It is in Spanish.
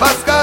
Vasca